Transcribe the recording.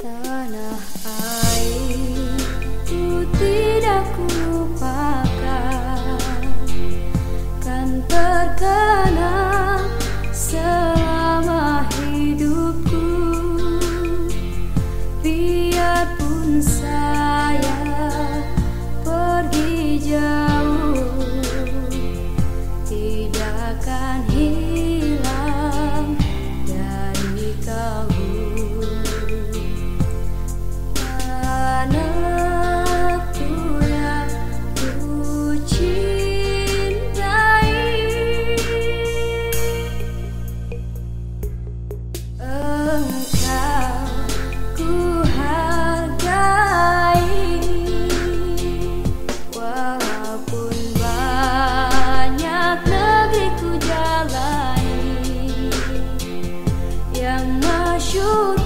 Tanah airku tidak ku Kan you